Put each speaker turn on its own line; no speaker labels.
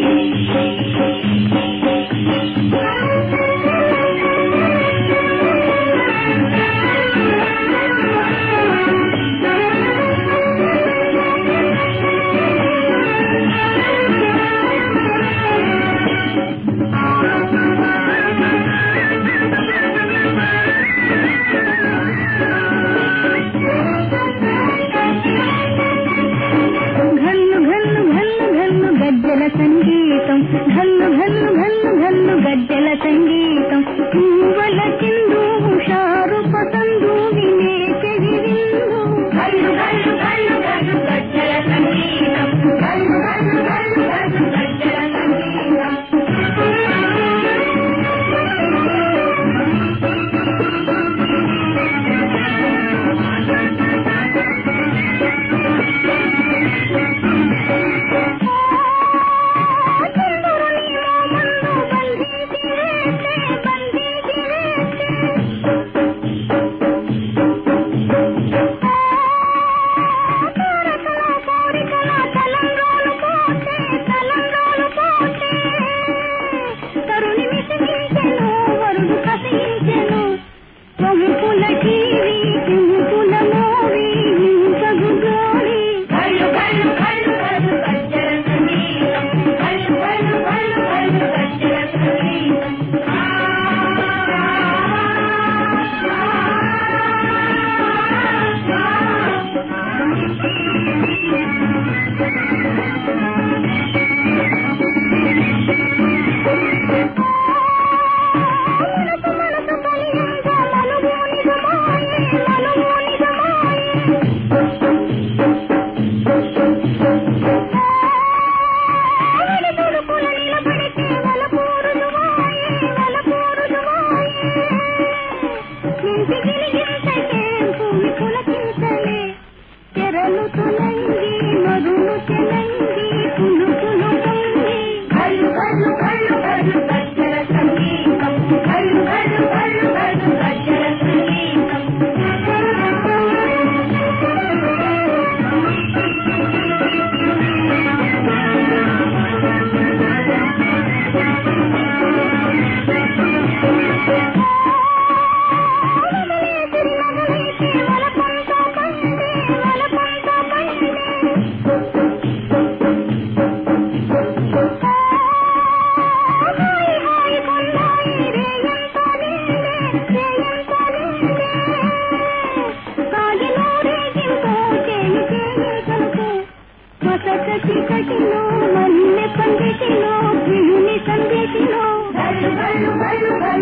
Thank you. ಕಟಿನೋ ಮನ್ನೆ ಪಂಗೆ ಕಿನೋ ಕಿಣಿ ಸಂಗೆ ಕಿನೋ ಬಲು ಬಲು
ಬಲು
ಬಲು